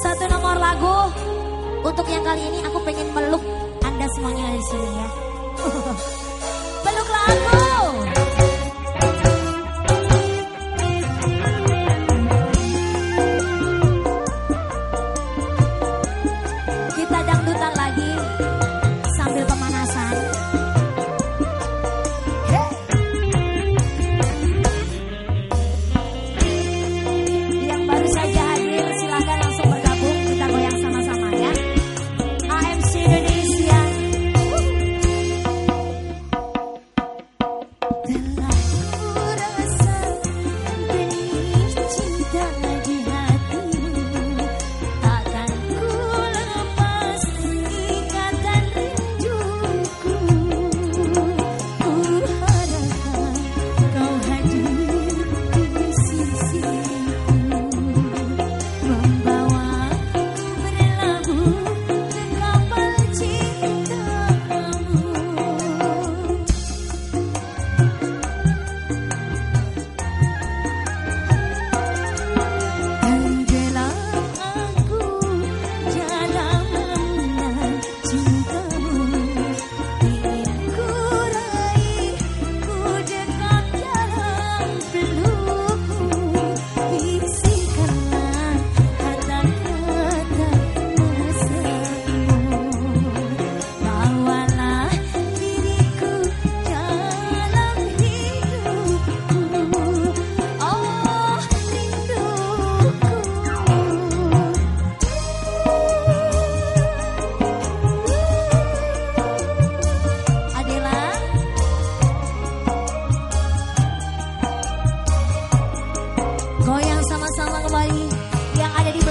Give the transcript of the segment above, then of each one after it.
Satu nomor lagu untuk yang kali ini aku pengen meluk Anda semuanya di sini ya. Peluklah aku.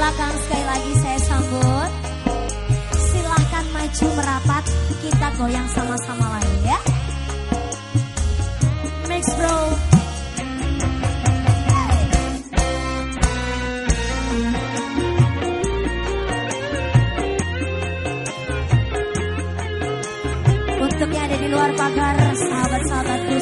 belakang sekali lagi saya sambut. Silahkan maju merapat, kita goyang sama-sama lagi ya. Mix bro. untuk yang ada di luar pagar, sahabat-sahabatku.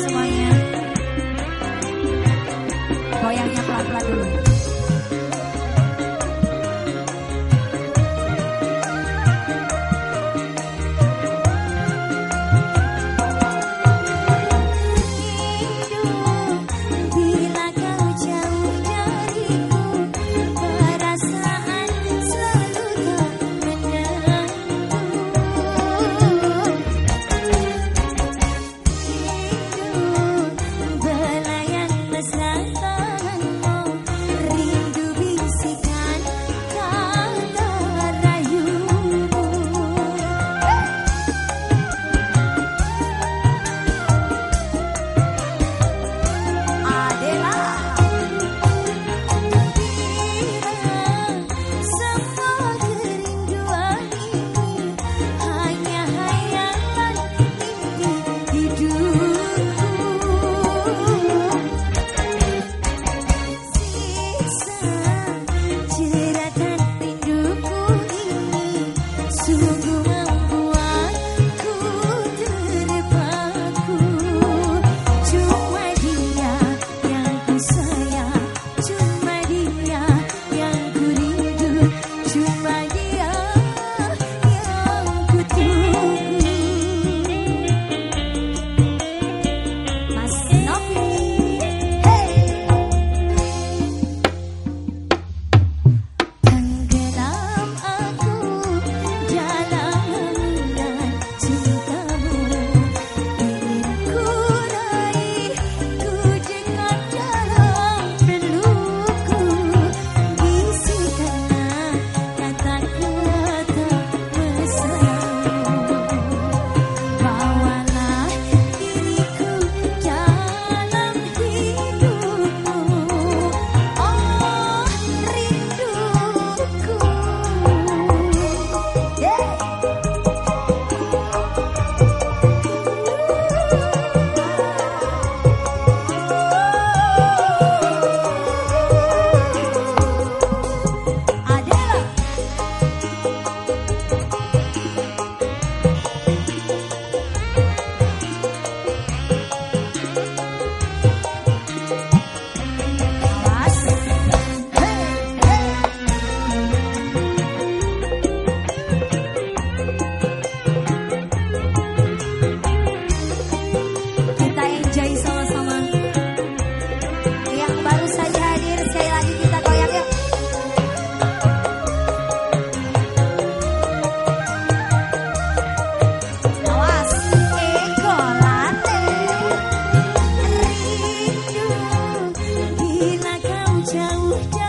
curte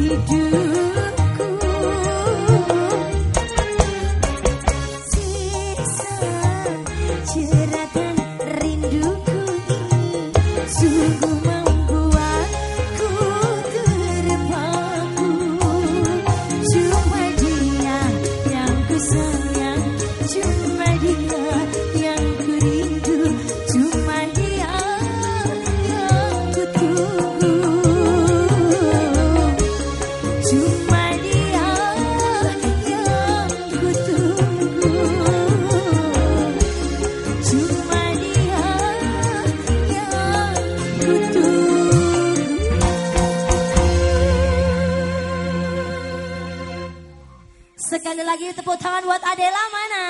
Sekali lagi tepuk tangan buat Adela mana?